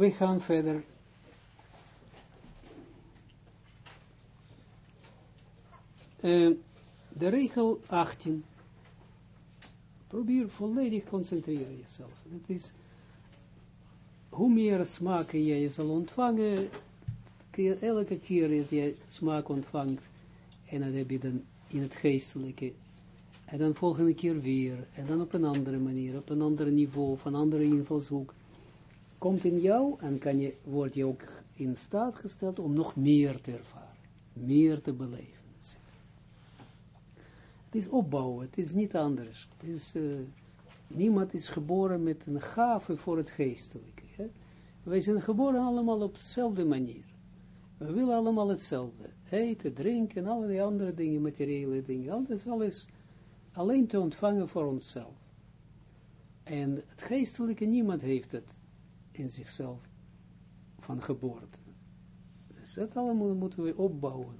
We gaan verder. Uh, de regel 18. Probeer volledig concentreren jezelf. Het is, hoe meer smaken jij zal ontvangen, elke keer dat je smaak ontvangt, en dan heb je dan in het geestelijke, en dan volgende keer weer, en dan op een andere manier, op een ander niveau, van andere invalshoek, komt in jou, en kan je, word je ook in staat gesteld om nog meer te ervaren, meer te beleven. Het is opbouwen, het is niet anders. Het is, uh, niemand is geboren met een gave voor het geestelijke. Hè? Wij zijn geboren allemaal op dezelfde manier. We willen allemaal hetzelfde. Eten, drinken, allerlei andere dingen, materiële dingen. Alles, alles alleen te ontvangen voor onszelf. En het geestelijke, niemand heeft het in zichzelf van geboorte. Dus dat allemaal moeten we opbouwen.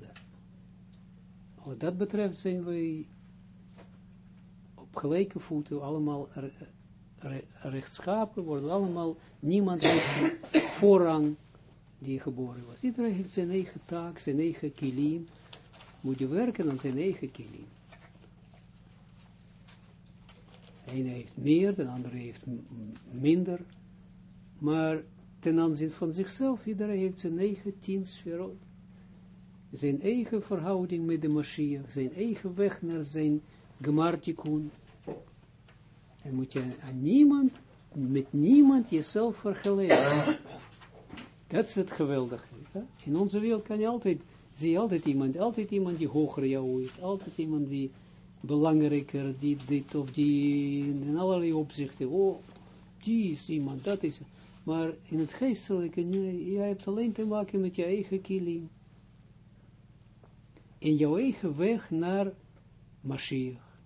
Wat dat betreft zijn we op gelijke voeten, allemaal rechtschapen, worden allemaal, niemand heeft voorrang die geboren was. Iedereen heeft zijn eigen taak, zijn eigen kilim, moet je werken aan zijn eigen kilim. Een heeft meer, de andere heeft minder, maar ten aanzien van zichzelf, iedereen heeft zijn eigen tien sferot. Zijn eigen verhouding met de Mashiach, zijn eigen weg naar zijn gemartikun. En moet je aan niemand, met niemand jezelf vergelijken. Dat is het geweldige. In onze wereld kan je altijd, zie je altijd iemand, altijd iemand die hoger jou is, altijd iemand die belangrijker, die dit of die in allerlei opzichten, oh, die is iemand, dat is, maar in het geestelijke, jij hebt alleen te maken met je eigen kilim. In jouw eigen weg naar Mashiach.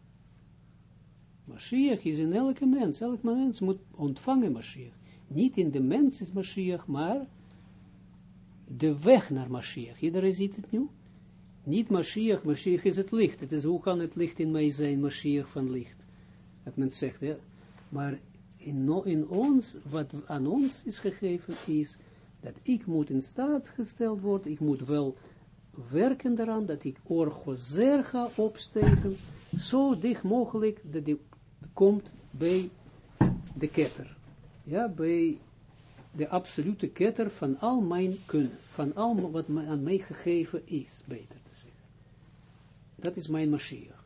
Mashiach is in elke mens. Elk mens moet ontvangen Mashiach. Niet in de mens is Mashiach, maar de weg naar Mashiach. Iedereen ziet het nu? Niet Mashiach, Mashiach is het licht. Het is, hoe kan het licht in mij zijn, Mashiach van licht? Dat men zegt, ja. Maar in, ons, wat aan ons is gegeven, is dat ik moet in staat gesteld worden, ik moet wel werken daaraan, dat ik orgozer ga opstegen, zo dicht mogelijk dat ik komt bij de ketter. Ja, bij de absolute ketter van al mijn kunnen, van al wat aan mij gegeven is, beter te zeggen. Dat is mijn Mashiach.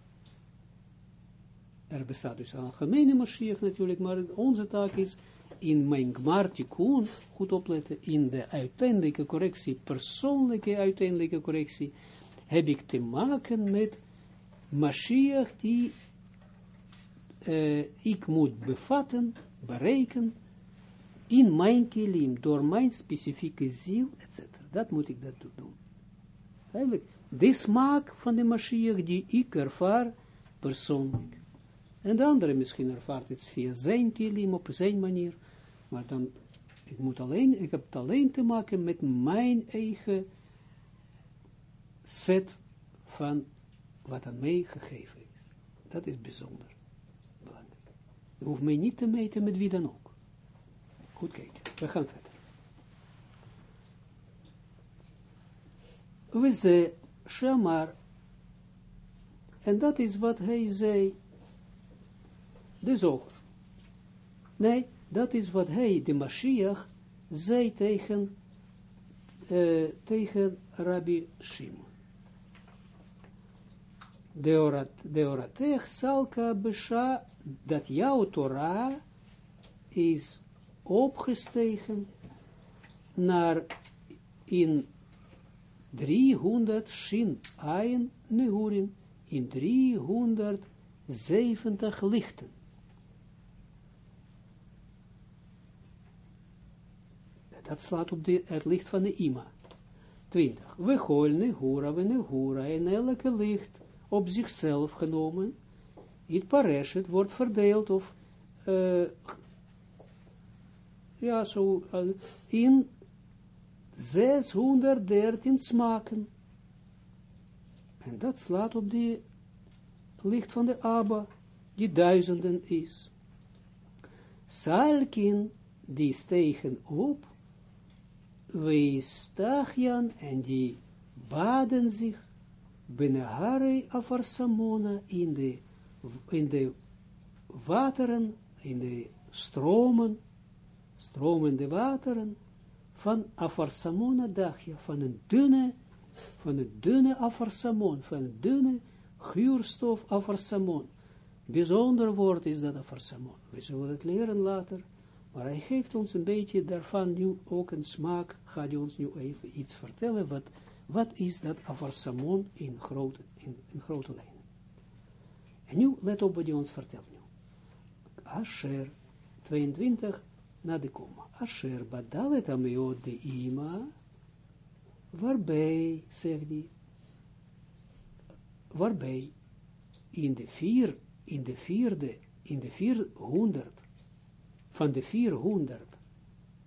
Er bestaat dus een algemene Mashiach natuurlijk, maar onze taak is in mijn Gmartikun, goed opletten, in de uiteindelijke correctie, persoonlijke uiteindelijke correctie, heb ik te maken met Mashiach die uh, ik moet bevatten, bereiken, in mijn kilim, door mijn specifieke ziel, etc. Dat moet ik dat doen. Eigenlijk, de smaak van de Mashiach die ik ervaar persoonlijk. En de andere misschien ervaart het via zijn kilim, op zijn manier, maar dan, ik moet alleen, ik heb het alleen te maken met mijn eigen set van wat aan mij gegeven is. Dat is bijzonder. Je hoeft mij niet te meten met wie dan ook. Goed kijken, we gaan verder. We ze Shamar, en dat is wat hij zei, Nee, dat is wat hij, de Mashiach, zei tegen, uh, tegen Rabbi Shimon de oratech salka besha, dat jouw Torah is opgestegen naar in 300 shin ayin nehurin, in 370 lichten. Dat slaat op de, het licht van de ima. 20. We gooien nehura, we nehura, in elke licht op zichzelf genomen, het pareshet wordt verdeeld of uh, ja, zo uh, in 613 smaken. En dat slaat op die licht van de Abba, die duizenden is. Salkin, die stegen op, Weestachian, en die baden zich, benahare afarsamona, in de, in de wateren, in de stromen, stromende wateren, van afarsamona dagje, van een dunne, van een dunne afarsamon, van een dunne guurstof afarsamon. Bijzonder woord is dat afarsamon. We zullen het leren later, maar hij geeft ons een beetje daarvan nu ook een smaak, gaat hij ons nu even iets vertellen, wat, wat is dat afarsamon in grote, in, grote lijnen. En nu, let op wat hij ons vertelt nu. Asher, 22, na de komma. Asher badalet ameot de ima, waarbij, zegt hij, waarbij in de vier, in de vierde, in de vierhonderd, van de vierhonderd,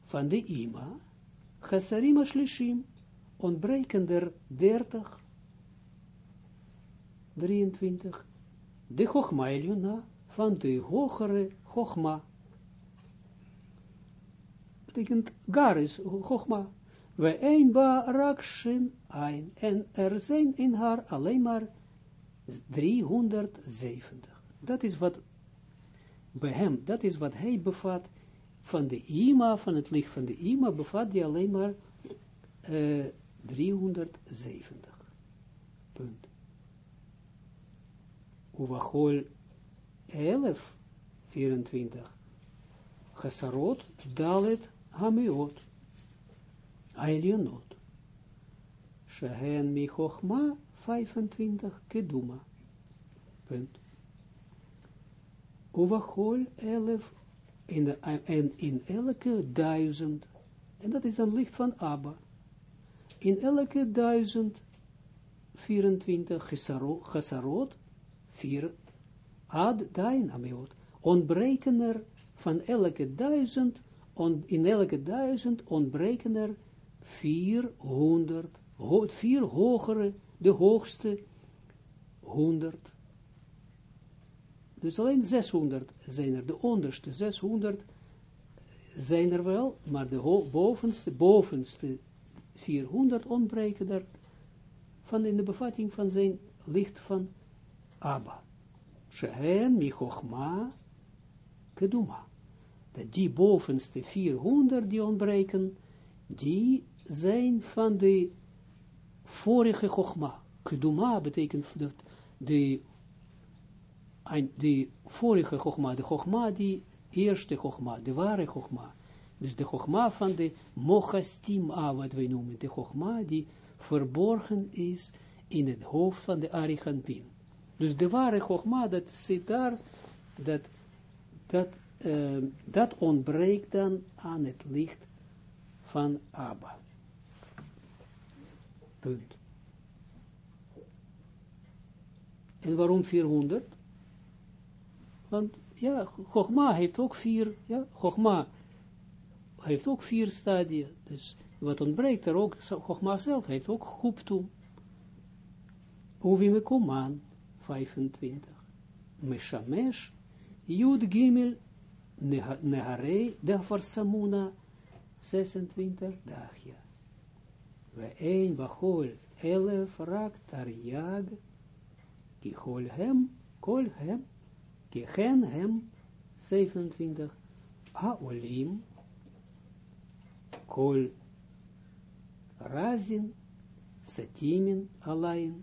van de ima, chasarim ashlishim, ontbreken er dertig, 23, de chogma van de hogere chogma, betekent gar is Chogma. We een ba rakshin ein. En er zijn in haar alleen maar 370. Dat is wat bij hem, dat is wat hij bevat van de ima, van het licht van de ima, bevat hij alleen maar uh, 370. Punt. Uvachol 11, 24. Gesarot, dalet, Hamiot, Ailionot. Shehen mi chochma 25 keduma. Punt. Uvachol 11 in, de, en in elke duizend, en dat is dan licht van Abba, in elke duizend 24 gesarot, 4 ad dain ontbreken er van elke duizend in elke duizend ontbreken er 400, ho, vier hogere, de hoogste 100. Dus alleen 600 zijn er, de onderste 600 zijn er wel, maar de bovenste, bovenste 400 ontbreken er van in de bevatting van zijn licht van Abba. Shehem michochma keduma dat die bovenste 400 die ontbreken, die zijn van de vorige Chogma. Keduma betekent dat de, de vorige Chogma, de Chogma, die eerste Chogma, de ware Chogma. Dus de Chogma van de Mochastima, wat wij noemen, de Chogma die verborgen is in het hoofd van de Arigantin. Dus de ware Chogma, dat zit daar, dat, dat uh, dat ontbreekt dan aan het licht van Abba. Punt. En waarom 400? Want ja, Chogma heeft ook vier, ja, Chogma heeft ook vier stadia. Dus wat ontbreekt er ook, Chogma zelf heeft ook Guptum. Uvime Kuman, 25. Meshamesh, Jud Gimel Neharei de Farsamuna 26 dagja. We een bachol elef rak tariag kichol hem, kol hem, kichen hem 27 haolim kol razin satimin alain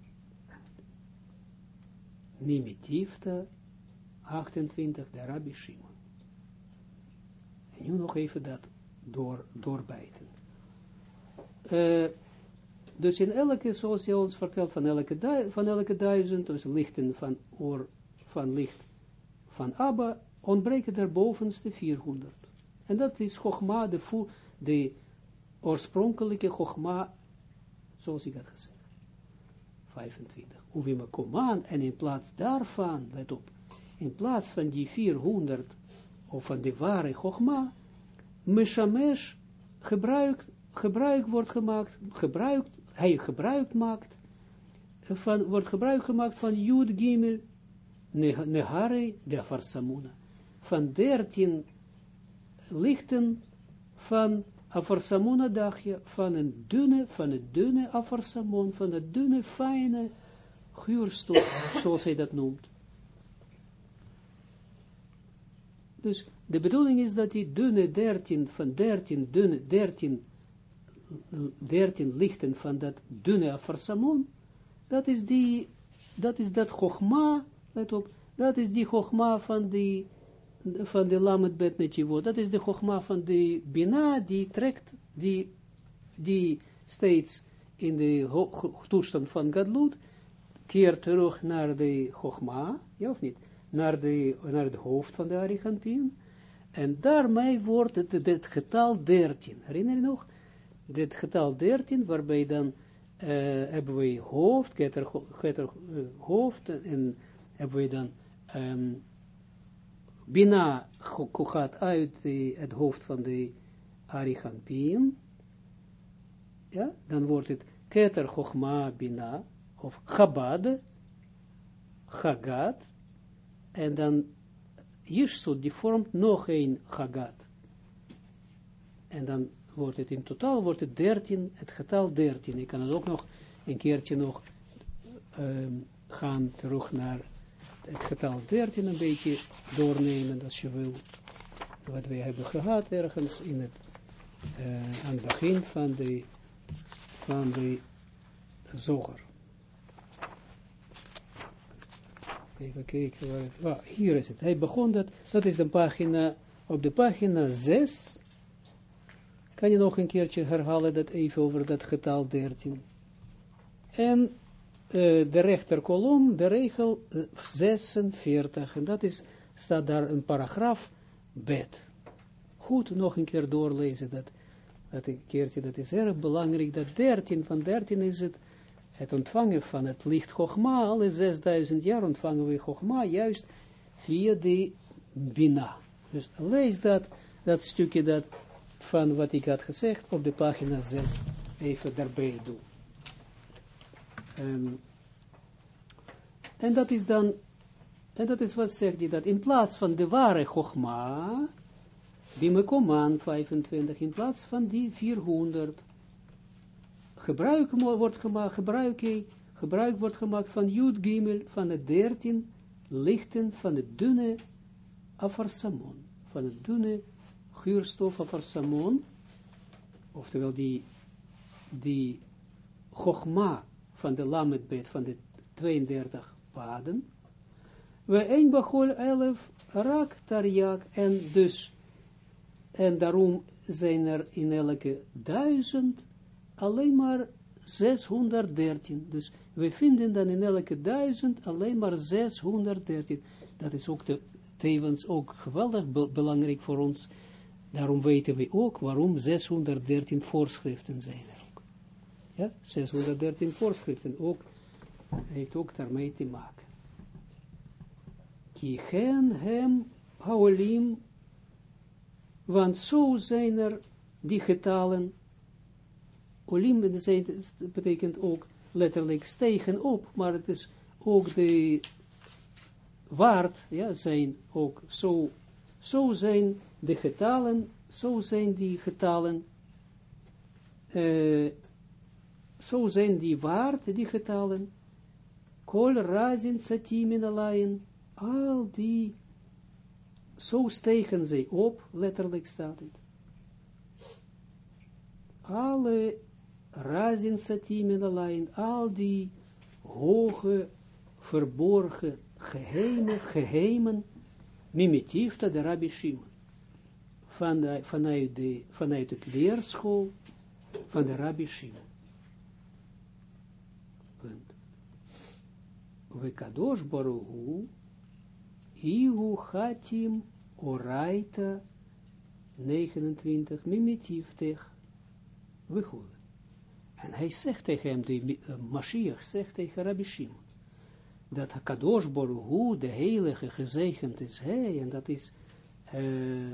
nimitifta 28 de. En nu nog even dat door, doorbijten. Uh, dus in elke, zoals je ons vertelt, van elke, van elke duizend, dus lichten van oor, van licht van Abba, ontbreken er bovenste 400. En dat is Chogma, de, de oorspronkelijke Chogma, zoals ik had gezegd. 25. Uvima Koman, en in plaats daarvan, let op, in plaats van die 400 of van de ware Chogma, Meshamesh gebruik, gebruik wordt gemaakt, gebruikt, hij gebruik maakt, van, wordt gebruik gemaakt van Jud Gimel, Nehare de Farsamuna, van dertien lichten van afarsamon dagje, van een dunne, van het dunne afarsamon, van het dunne, fijne guurstof, zoals hij dat noemt. Dus de bedoeling is dat die dunne 13, van 13, dunne 13, 13 lichten van dat dunne afarsamon, dat is die, dat is dat chogma, dat is die chogma van die, van de lamet bet dat is de chogma van de bina, die trekt, die, die steeds in de toestand van gadlut, keert terug naar de chogma, ja of niet, naar, de, naar het hoofd van de Arigantin, en daarmee wordt het, getal 13, herinner je nog? Dit getal 13, waarbij dan uh, hebben we hoofd, getter, getter uh, hoofd, en hebben we dan um, Bina gaat uit de, het hoofd van de Arichampien, ja, dan wordt het Keter Chochma Bina, of Chabad, Chagat, en dan Yishsut, die vormt nog een Chagat. En dan wordt het in totaal, wordt het 13, het getal 13. Ik kan het ook nog een keertje nog um, gaan terug naar het getal 13 een beetje doornemen, als je wil, wat wij hebben gehad ergens in het, uh, aan het begin van de, van de zoger. Even kijken, waar, ah, hier is het. Hij begon dat, dat is de pagina, op de pagina 6, kan je nog een keertje herhalen dat even over dat getal 13. En de rechterkolom, de regel 46, en dat is, staat daar een paragraaf, bed. Goed, nog een keer doorlezen, dat, dat keertje, dat is erg belangrijk, dat 13, van 13 is het, het ontvangen van het licht Chogma, alle 6000 jaar ontvangen we Chogma, juist via de Bina. Dus lees dat, dat stukje dat, van wat ik had gezegd, op de pagina 6, even daarbij doen. Um, en dat is dan, en dat is wat zegt hij dat, in plaats van de ware Chogma, Bimekoman 25, in plaats van die 400, gebruik wordt gemaakt, gebruik, wordt gemaakt van Jud Gimel, van de 13 lichten van de dunne afarsamon, van de dunne geurstof afarsamon, oftewel die, die Chogma van de Lamedbed van de 32 paden. We een bagol 11 rak tarjak en dus, en daarom zijn er in elke duizend alleen maar 613. Dus we vinden dan in elke duizend alleen maar 613. Dat is ook de, tevens ook geweldig belangrijk voor ons. Daarom weten we ook waarom 613 voorschriften zijn er. Ja, 613 voorschriften. Ook heeft ook daarmee te maken. Ki hem want zo zijn er die getalen, olim betekent ook letterlijk stegen op, maar het is ook de waard, ja, zijn ook zo, zo zijn de getalen, zo zijn die getalen, uh, zo zijn die waard, die getalen, kol razin satimin alayin, al die, zo stegen zij op, letterlijk staat het. Alle razin satimin alayin, al die hoge, verborgen, geheime, geheimen, mimitifta de Rabbi Shimon. Vanuit, de, vanuit het leerschool van de Rabbi Shimon. We kadosh baruhu, ihu hatim oraita 29, mimitiftech, we En hij zegt tegen hem, de uh, Mashiach zegt tegen Rabbi Shimon, dat Kadosh Baruch de heilige gezegend is hij, en dat is uh,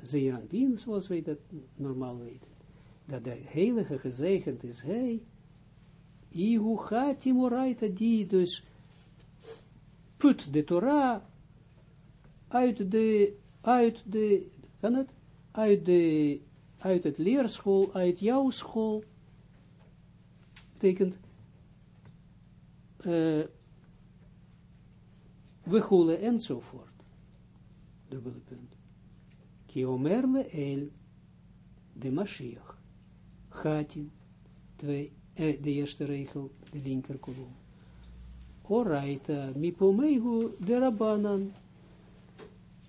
Zeeranpien, zoals wij dat normaal weten. Dat de heilige gezegend is hij, Ihu Hatim Oraita, die dus put de Torah uit de, uit de, kan het, uit de uit het leerschool, uit jouw school, betekent, uh, we goelen enzovoort. Dubbele punt. Kiomerle el de Mashiach. Gatin, twee, eh, de eerste regel, de linker kolom. Oraita, mipomeihu de Rabbanan.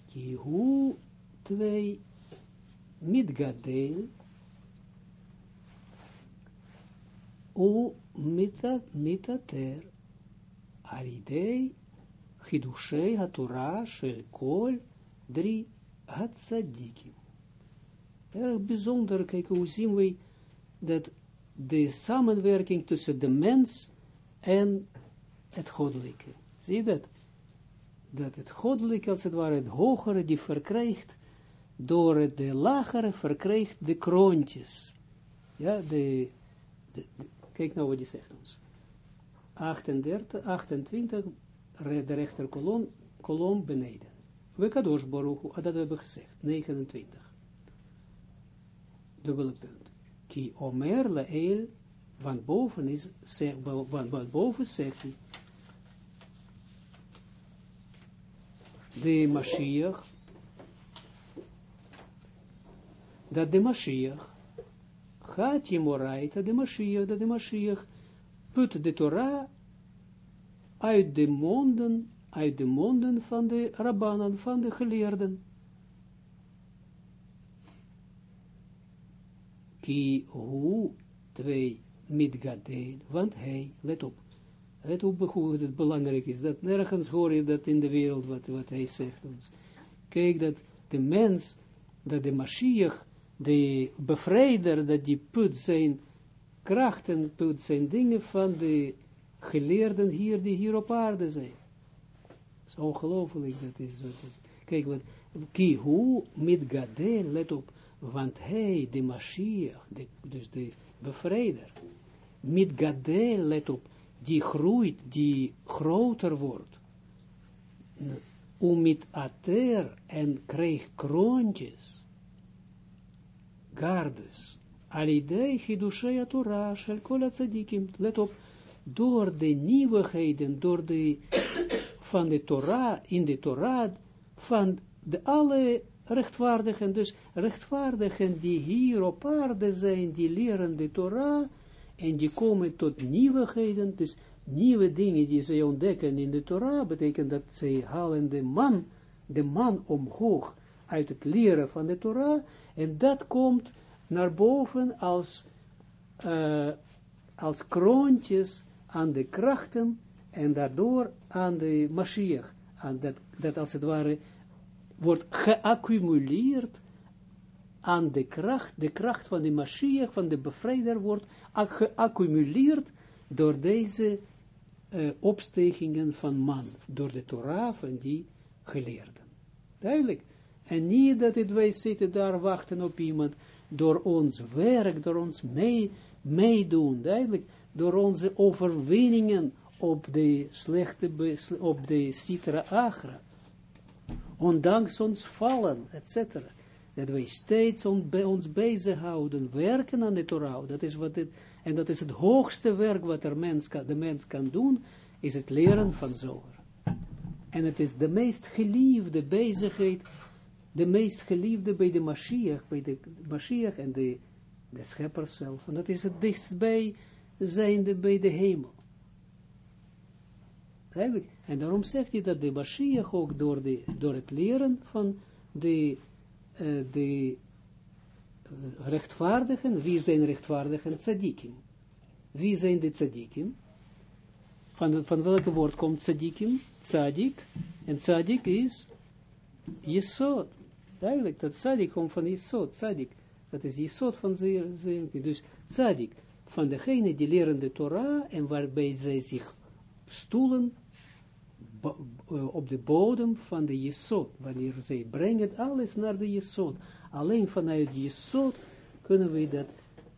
Kihu, twee, mitgadel, u mitater, alidei, chidushei hatura shel kol, drie, hatzadikim. Erg bijzonder, kijk, hoe zien we dat de samenwerking tussen de mens en het goddelijke. Zie je dat? Dat het goddelijke, als het ware, het hogere, die verkrijgt, door de lagere verkrijgt de kroontjes. Ja, de, kijk nou wat die zegt ons. 38, 28, de rechter kolom, kolom beneden. We kadosh baruch, dat hebben we gezegd, 29. Dubbele punt. Ki omer leel, want boven is, boven zegt de Mashiach, dat de Mashiach, gaat je moraita, de Mashiach, dat de Mashiach, put de Torah uit de monden, uit de monden van de Rabbanan, van de geleerden. Ki hu, twee, mitgadeel, want hij, let op, op hoe het belangrijk is, dat nergens hoor je dat in de wereld, wat, wat hij zegt ons. Kijk, dat de mens, dat de Mashiach, de bevrijder, dat die put zijn krachten, put zijn dingen van de geleerden hier, die hier op aarde zijn. Het is ongelooflijk, dat is wat Kijk, wat, ki hu mit gadel, let op, want hij, de Mashiach, dus de bevrijder, mit gadel, let op, die groeit, die groter wordt, om met ater en krijgt kroontjes, gardes, alidei chidushei Torah, shel kol tzadikim, let op, door de nieuwigheden, door de, van de Torah, in de Torah, van de alle rechtvaardigen, dus rechtvaardigen die hier op aarde zijn, die leren de Torah, en die komen tot nieuwigheden, dus nieuwe dingen die zij ontdekken in de Torah, betekent dat zij halen de man, de man omhoog uit het leren van de Torah, en dat komt naar boven als, uh, als kroontjes aan de krachten, en daardoor aan de Mashiach, aan dat, dat als het ware wordt geaccumuleerd aan de kracht, de kracht van de Mashiach, van de bevrijder wordt geaccumuleerd door deze uh, opstegingen van man, door de Torah van die geleerden. Duidelijk. En niet dat het wij zitten daar wachten op iemand, door ons werk, door ons mee, meedoen, duidelijk, door onze overwinningen op de slechte, op de citra agra, ondanks ons vallen, etc dat wij steeds on, bij ons bezighouden, werken aan de Torah, dat is wat het, en dat is het hoogste werk wat er mens kan, de mens kan doen, is het leren van Zoger. En het is de meest geliefde bezigheid, de meest geliefde bij de Mashiach, bij de Mashiach en de, de schepper zelf. En dat is het dichtstbij zijnde bij de hemel. En daarom zegt hij dat de Mashiach ook door, de, door het leren van de de uh, rechtvaardigen, wie zijn rechtvaardigen? Tzadikim. Wie zijn de tzadikim? Van, van welke woord komt tzadikim? Tzadik. En tzadik is Jesod. Duidelijk, dat tzadik komt van Jesod. Tzadik. Dat is Jesod van zijn. Dus tzadik. Van degene die leren de Torah en waarbij zij zich stoelen eh, op de bodem van de Jesod, wanneer zij brengen alles naar de Jesod. Alleen vanuit Jesod kunnen we dat,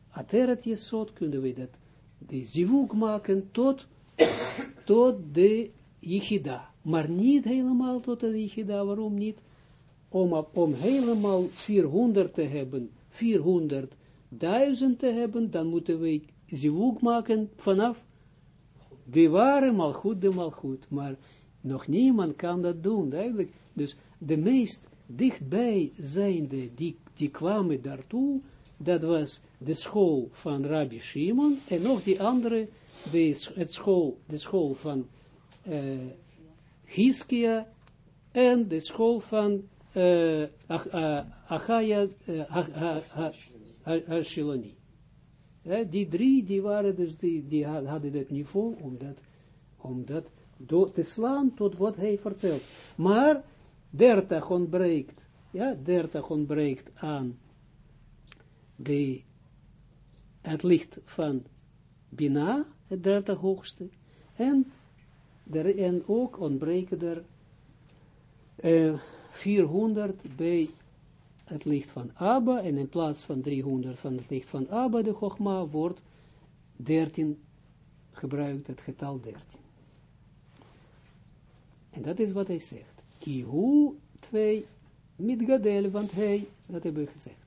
ateret Jesod, kunnen we dat, de zivuk maken tot, tot de Yichida. Maar niet helemaal tot de Yichida, waarom niet? Om, om helemaal 400 te hebben, 400.000 te hebben, dan moeten we zivug maken vanaf de ware malgoed, de malgoed. Maar nog niemand kan dat doen, eigenlijk. Dus de meest dichtbij zijnde, die, die kwamen daartoe, dat was de school van Rabbi Shimon, en nog die andere, de, het school, de school van uh, Hiskia, en de school van uh, Achaya Hashiloni. Die drie, die waren dus, die, die hadden dat niveau, omdat, omdat door te slaan tot wat hij vertelt. Maar, dertig ontbreekt, ja, dertig ontbreekt aan de, het licht van Bina, het dertig hoogste, en, der, en ook ontbreken er uh, 400 bij het licht van Abba, en in plaats van 300 van het licht van Abba, de Chogma, wordt 13 gebruikt, het getal 13. En dat is wat hij zegt. Kihu 2 met Gadel, want hij, dat hebben we gezegd.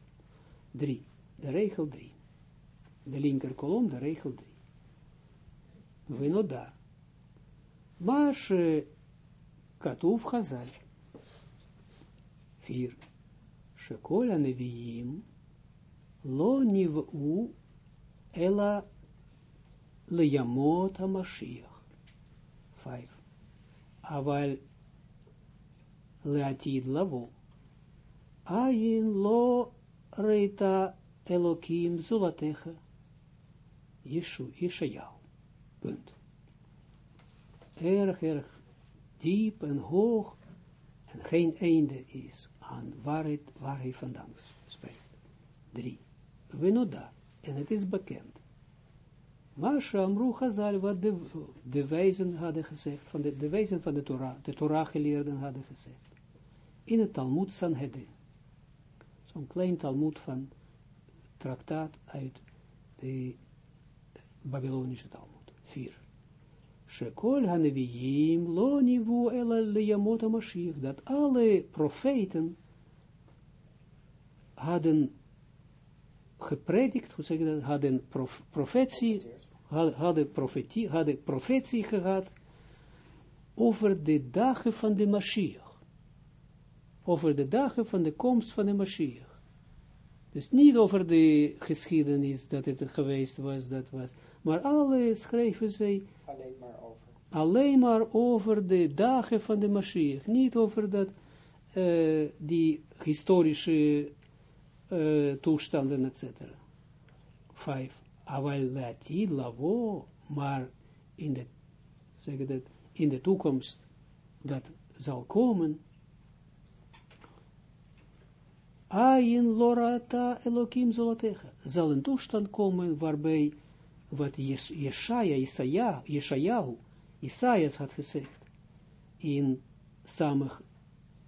3, de regel 3. De linker kolom, de regel 3. Venoda. Chazal. 4. Shekol Neviim lo niv'u ela HaMashiach. 5. Aval leatid lavo. Ayin lo reita Elokim zulatecha. Yeshu, Yeshayahu. Punt. Erg, erg diep en hoog en geen einde is aan waar, het, waar hij vandaan spreekt. Drie. Venoda. En het is bekend. Maar Shamru Chazal, wat de, de wijzen hadden gezegd, van de, de wijzen van de Torah, de Torah-geleerden hadden gezegd. In het Talmud Sanhedrin. Zo'n klein Talmud van traktaat uit de Babylonische Talmud. Vier. Shekol haneviyim lo nivu ela leyamot Mashiach. Dat alle profeten hadden gepredikt, hoe zeg je dat, hadden prof, profetie, hadden, profetie, hadden profetie gehad over de dagen van de Mashiach. Over de dagen van de komst van de Mashiach. Dus niet over de geschiedenis dat het geweest was, dat was. Maar alle schrijven zij alleen maar over. Alleen maar over de dagen van de Mashiach. Niet over dat, uh, die historische uh, toestanden, etc. Vijf. Latid lavo, maar in de, zeg dat, in de toekomst dat zal komen, Ayin lorata elokim zolatecha. Zal een toestand komen waarbij wat Yeshaya, Isaiah, Yeshayahu, Isaias had gezegd in Samach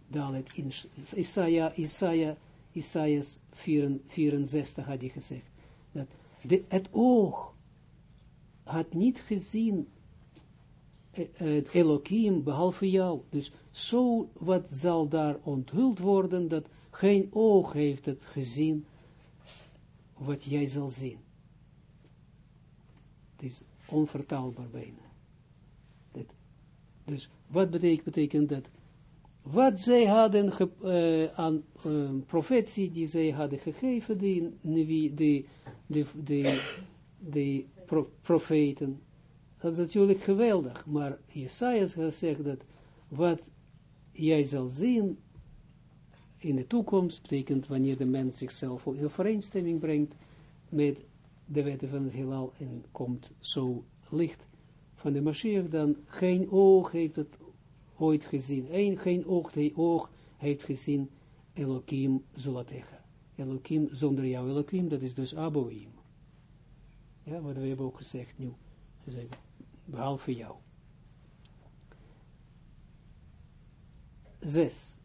Dalet, in Isaiah, Isaiah, Isaias 64 had hij gezegd, dat de, het oog had niet gezien het Elohim behalve jou. Dus zo wat zal daar onthuld worden, dat geen oog heeft het gezien, wat jij zal zien. Het is onvertaalbaar bijna. Dus wat betekent, betekent dat? Wat zij hadden ge, uh, aan uh, profetie die zij hadden gegeven, die pro, profeten, dat is natuurlijk geweldig, maar Jesajas gezegd dat wat jij zal zien in de toekomst, betekent wanneer de mens zichzelf in overeenstemming brengt met de wetten van het heelal en komt zo licht van de Mashiach, dan geen oog heeft het ooit gezien. Eén, geen oog, die oog heeft gezien Elohim Zulatecha. Elohim zonder jou. Elohim, dat is dus Aboim. Ja, wat we hebben ook gezegd nu. Behalve jou. Zes.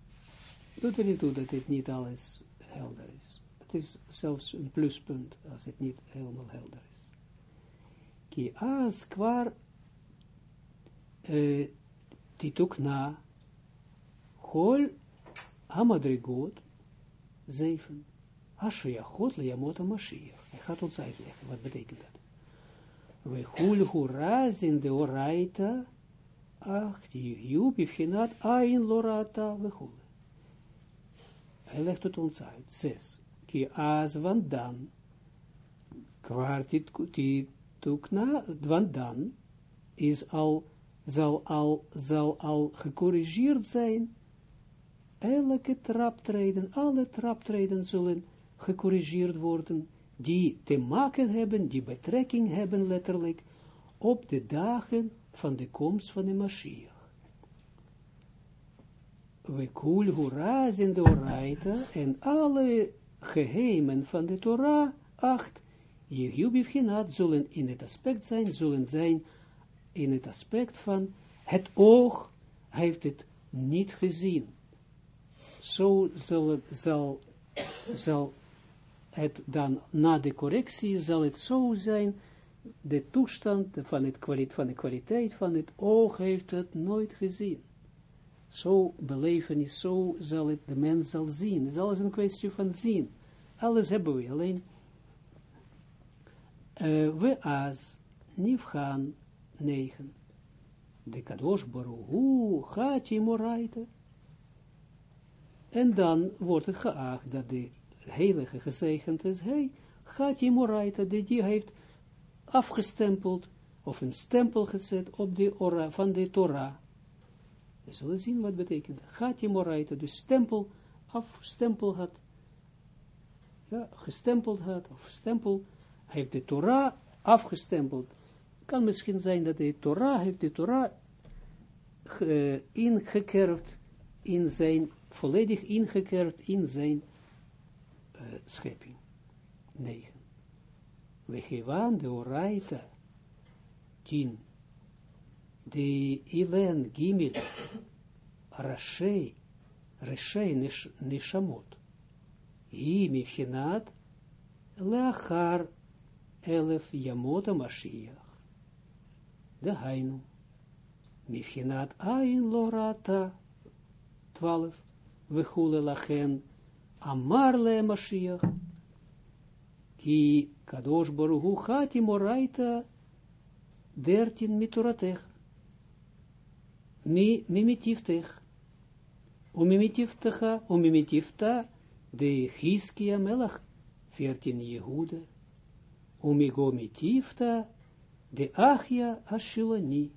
Doet er niet toe dat dit niet alles helder is is zelfs een pluspunt als het niet helemaal helder is. Ki as kwar uh, tituk na hol amadrigot zeven Ashiachot liyamot Mashiach. Hij gaat ons uitleggen, wat betekent dat? We hulhu raz in de oraita, ach, die bivchinat ain lorata we hul. Hij legt het ons uit. Zes. Ki az van dan, kwartit tukna, want dan is al, zal al, zal al gecorrigeerd zijn, elke traptreden, alle traptreden zullen gecorrigeerd worden, die te maken hebben, die betrekking hebben letterlijk, op de dagen van de komst van de Mashiach. We kul huraz in de oraita en alle geheimen van de Torah, acht, Jehubivchinat zullen in het aspect zijn, zullen zijn in het aspect van het oog heeft het niet gezien. Zo zal het, zal, zal het dan na de correctie zal het zo zijn, de toestand van, het kwaliteit, van de kwaliteit van het oog heeft het nooit gezien. Zo beleven is, zo zal het de mens zal zien. Het is alles een kwestie van zien. Alles hebben we, alleen uh, we as nifhan 9. De kadosh baruhu gati moraite. En dan wordt het geacht dat de heilige gezegend is, hij, Gati Moraita, die heeft afgestempeld, of een stempel gezet op de ora van de Torah. We zullen zien wat betekent. Gati Moraita, dus stempel, afstempel had, ja, gestempeld had, of stempel, heeft de Torah afgestempeld. Kan misschien zijn dat de Torah heeft de Torah uh, ingekerfd in zijn, volledig ingekerfd in zijn uh, schepping. 9. We geven de oraita 10. De ilen gimel rashei rashei nishamot. Hi mifhinat leachar elef yamot Mashiach. De hainu. Mifhinat ain lorata 12. We hule lachen Amar le Mashiach, ki kadosh boruhu chati moraita dertin mituratech, mi mimitiftech, umimitiftecha, umimitifta de Hiskia melach, veertien Jehude, umigomitifta de Achia Ashilani,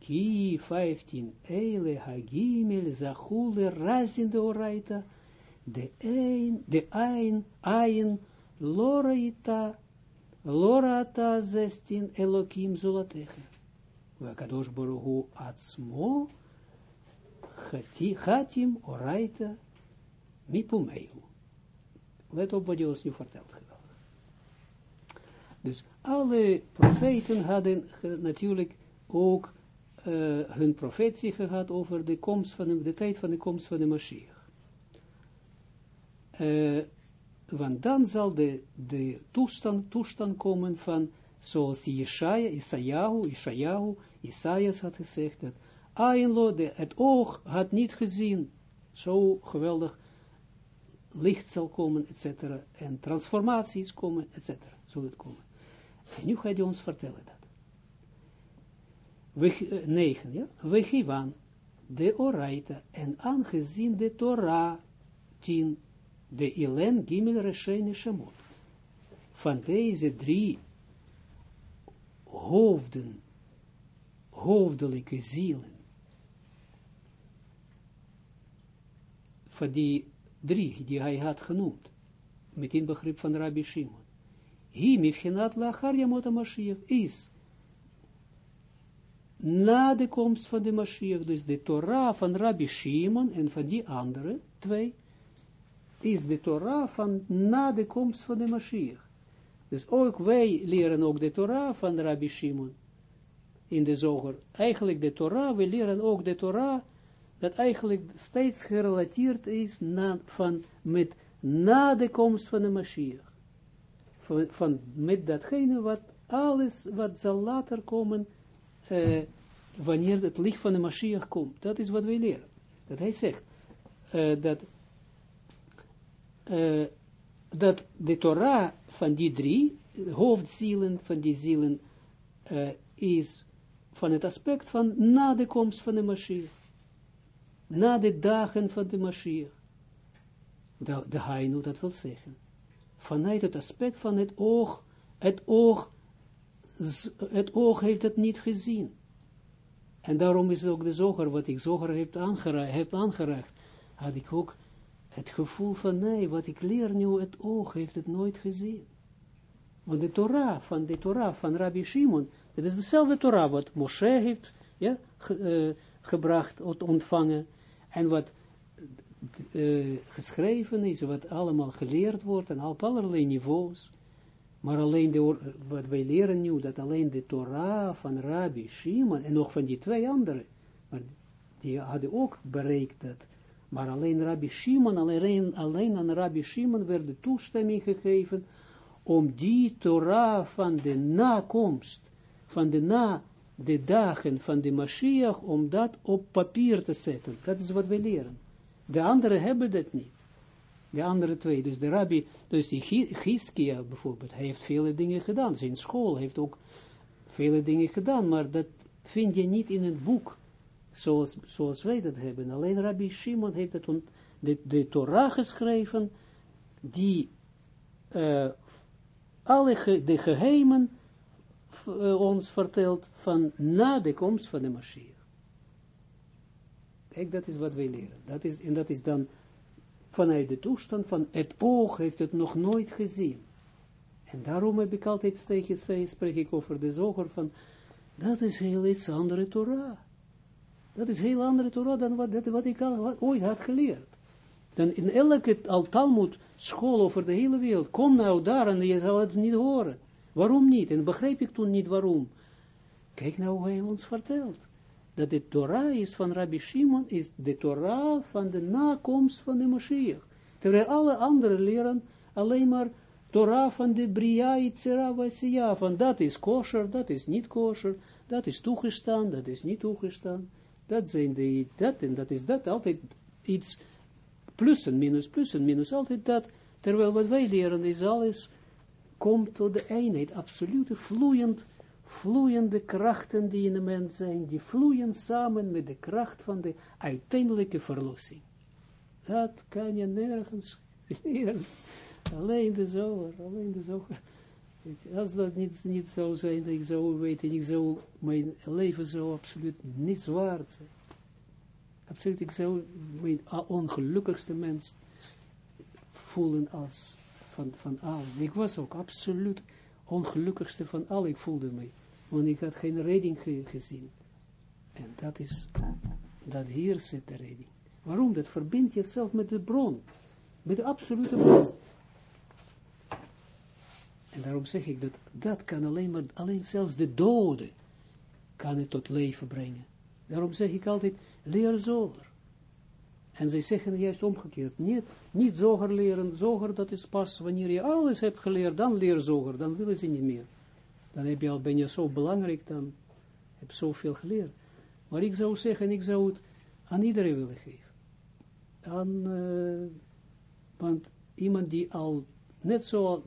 ki vijftien Eile Hagimel Zachule Razin de Oraita, de een, de ein, ein, loraita, lorata zestin elokim zulatecha. Wakadosh boruhu atzmo, chatim oraita, mipumeihu. Let op wat ons nu vertelt. Dus alle profeten hadden natuurlijk ook uh, hun profetie gehad over de komst van de, tijd van de komst van de Mashiach uh, want dan zal de, de toestand, toestand komen van, zoals Jesaja, Isayahu, Ishayahu, Isaias had gezegd, dat het oog had niet gezien, zo geweldig licht zal komen, etc. En transformaties komen, etc. Zullen komen. Nu gaat hij ons vertellen dat. We, negen, ja. We geven de oraita en aangezien de Torah, tien, de Ilen Gimel Resheine Shamot. Van deze drie hoofden, hoofdelijke zielen, van die drie die hij had genoemd, met inbegrip van Rabbi Shimon. Hi mifchinat lachar yamot Mashiach is na de komst van de Mashiach, dus de Torah van Rabbi Shimon en van die andere twee, is de Torah van na de komst van de Mashiach. Dus ook wij leren ook de Torah van Rabbi Shimon in de zoger. Eigenlijk de Torah, we leren ook de Torah dat eigenlijk steeds gerelateerd is van, met na de komst van de Mashiach. Van, met datgene wat alles wat zal later komen uh, wanneer het licht van de Mashiach komt. Dat is wat wij leren. Dat hij zegt uh, dat uh, dat de Torah van die drie hoofdzielen, van die zielen, is van het aspect van na de komst van de Mashiach. Na de dagen van de Mashiach. De, de dat wil zeggen. Vanuit het aspect van het oog, het oog, het oog heeft het niet gezien. En daarom is ook de zoger, wat ik zoger heb, aangeraakt, had ik ook het gevoel van, nee, wat ik leer nu, het oog heeft het nooit gezien. Want de Torah, van de Torah van Rabbi Shimon, het is dezelfde Torah wat Moshe heeft ja, ge, uh, gebracht, ontvangen, en wat uh, geschreven is, wat allemaal geleerd wordt, en op allerlei niveaus. Maar alleen wat wij leren nu, dat alleen de Torah van Rabbi Shimon, en nog van die twee anderen, maar die hadden ook bereikt dat, maar alleen Rabbi Shimon, alleen, alleen aan Rabbi Shimon werd de toestemming gegeven om die Torah van de nakomst, van de na, de dagen van de Mashiach, om dat op papier te zetten. Dat is wat we leren. De anderen hebben dat niet. De andere twee, dus de rabbi, dus die Giskia bijvoorbeeld, hij heeft vele dingen gedaan. Zijn school heeft ook vele dingen gedaan, maar dat vind je niet in het boek, zoals, zoals wij dat hebben. Alleen Rabbi Shimon heeft het, de, de Torah geschreven, die uh, alle de geheimen uh, ons vertelt van na de komst van de Mashiach. Kijk, dat is wat wij leren. Dat is, en dat is dan vanuit de toestand van het oog heeft het nog nooit gezien. En daarom heb ik altijd tegen spreek ik over de zoger van, dat is heel iets andere Torah. Dat is heel andere Torah dan wat, wat ik ooit had geleerd. Dan in elke al Talmud school over de hele wereld, kom nou daar en je zal het niet horen. Waarom niet? En begreep ik toen niet waarom. Kijk nou hoe hij ons vertelt. Dat de Torah is van Rabbi Shimon, is de Torah van de nakomst van de Mashiach. Terwijl alle andere leren alleen maar Torah van de Bria, Itzera, Vasiya, van dat is kosher, dat is niet kosher, dat is toegestaan, dat is niet toegestaan. Dat zijn de, dat en dat is dat, altijd iets plus en minus, plus en minus, altijd dat. Terwijl wat wij leren is alles, komt tot de eenheid, absolute vloeiend, vloeiende krachten die in de mens zijn, die vloeien samen met de kracht van de uiteindelijke verlossing. Dat kan je nergens. Alleen de zoger, alleen de zoger. Als dat niet, niet zou zijn, dat ik zou weten, ik zou mijn leven zo absoluut niet waard zijn. Absoluut, ik zou mijn ongelukkigste mens voelen als van, van al. Ik was ook absoluut ongelukkigste van al. Ik voelde mij, want ik had geen redding gezien. En dat is, dat hier zit de redding. Waarom? Dat verbindt jezelf met de bron, met de absolute bron. En daarom zeg ik dat, dat kan alleen maar, alleen zelfs de dode kan het tot leven brengen. Daarom zeg ik altijd, leer zoger. En zij zeggen juist omgekeerd, niet, niet zoger leren, zoger dat is pas wanneer je alles hebt geleerd, dan leer zoger, dan willen ze niet meer. Dan heb je al, ben je zo belangrijk, dan heb je zoveel geleerd. Maar ik zou zeggen, ik zou het aan iedereen willen geven. Aan, uh, want iemand die al net zo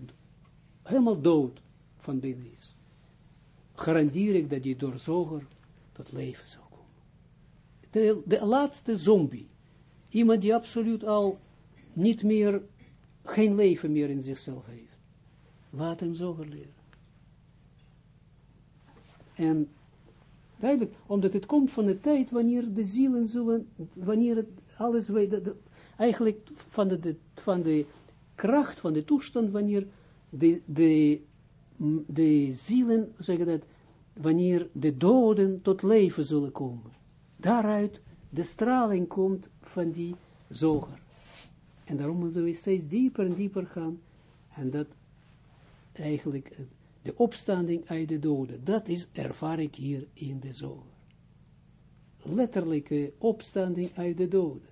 helemaal dood van binnen is, garandeer ik dat die door zoger tot leven zal komen. De, de laatste zombie, iemand die absoluut al niet meer, geen leven meer in zichzelf heeft. Laat hem zoger leren. En duidelijk, omdat het komt van de tijd wanneer de zielen zullen, wanneer het alles, de, eigenlijk van de, van de kracht, van de toestand, wanneer de, de, de zielen, zeggen dat, wanneer de doden tot leven zullen komen. Daaruit de straling komt van die zoger. En daarom moeten we steeds dieper en dieper gaan. En dat eigenlijk de opstanding uit de doden, dat is, ervaar ik hier in de zoger. Letterlijke opstanding uit de doden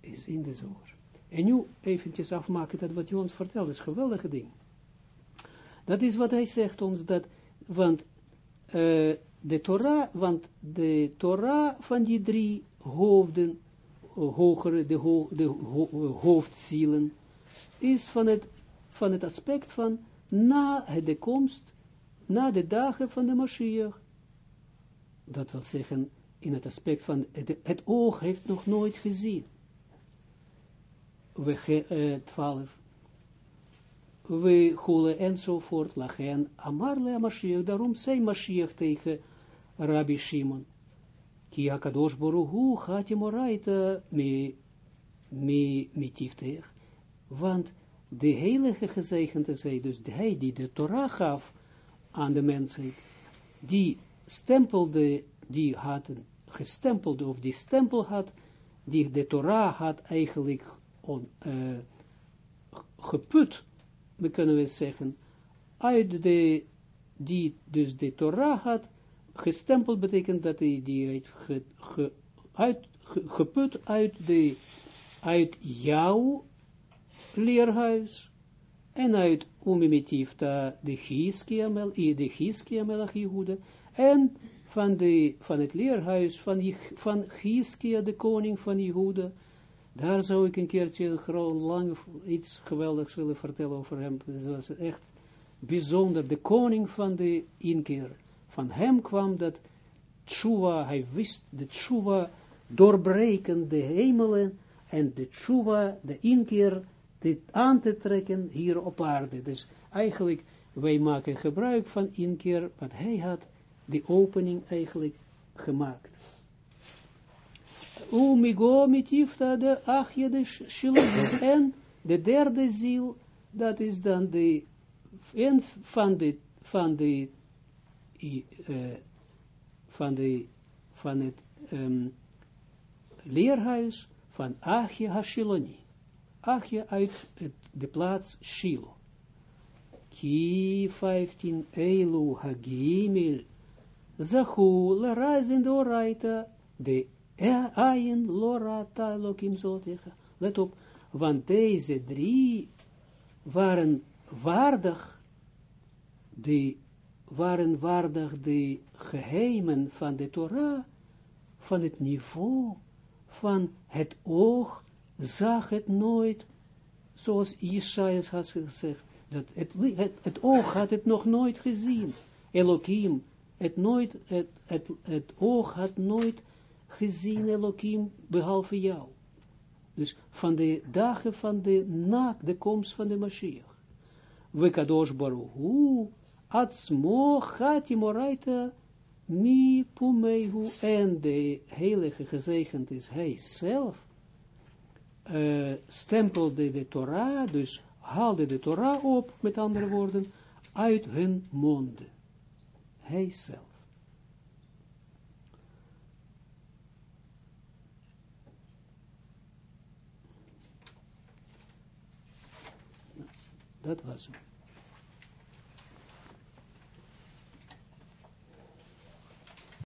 is in de zoger. En nu eventjes afmaken dat wat je ons vertelt, is een geweldige ding. Dat is wat hij zegt ons, dat, want uh, de Torah, want de Torah van die drie hoofden, hogere, de, de ho, hoofdzielen, is van het, van het aspect van na de komst, na de dagen van de Mashiach. Dat wil zeggen, in het aspect van het, oog heeft nog nooit gezien. We, uh, 12. We goelen enzovoort, lachen. Amarle Mashiach, daarom zei Mashiach tegen Rabbi Shimon. Ki akadosh boruhu gaat je moraita me, me, me tifteach. Want de heilige gezegende zei, dus hij die de Torah gaf aan de mensheid, die stempelde, die had gestempelde, of die stempel had, die de Torah had eigenlijk geput, we kunnen we zeggen, uit de, die dus de Torah had, gestempeld betekent dat hij die uit, ge, ge, uit ge, geput uit, de, uit jouw leerhuis en uit Umimitivta de Giskiamel, de Giskiamelach Jehuda en van, de, van het leerhuis van, van Giskia, de koning van Jehuda. Daar zou ik een keertje lang iets geweldigs willen vertellen over hem. Het was echt bijzonder, de koning van de inkeer. Van hem kwam dat tshuva, hij wist de tshuva doorbreken de hemelen en de tshuva, de inkeer, dit aan te trekken hier op aarde. Dus eigenlijk, wij maken gebruik van inkeer, wat hij had, de opening eigenlijk gemaakt. Umigo mitifta de achje de. En de derde ziel, dat is dan de, en van de, van de uh, van, de, van het um, leerhuis van Achje Hashiloni. Achje uit het, de plaats Shilo. Ki 15 Eilu Hagimil Zahu Larazin Doraita de Ayin Lorata Lokim Zotecha. Let op, want deze drie waren waardig de waren waardig de geheimen van de Torah, van het niveau, van het oog, zag het nooit, zoals Isaias had gezegd, dat het, het, het, oog had het nog nooit gezien. Elohim, het, nooit, het, het, het oog had nooit gezien Elohim, behalve jou. Dus van de dagen van de na de komst van de Mashiach. We kadosh baruch Atzmo gaat moraita mi pumehu en de heilige gezegend is hij zelf, uh, stempelde de Torah, dus haalde de Torah op, met andere woorden, uit hun monden. Hij zelf. Dat was het.